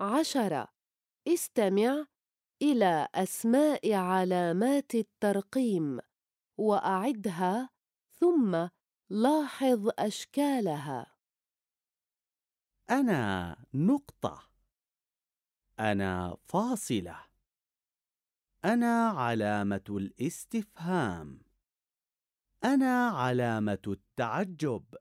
عشرة. استمع إلى أسماء علامات الترقيم وأعدها ثم لاحظ أشكالها. أنا نقطة. أنا فاصلة. أنا علامة الاستفهام. أنا علامة التعجب.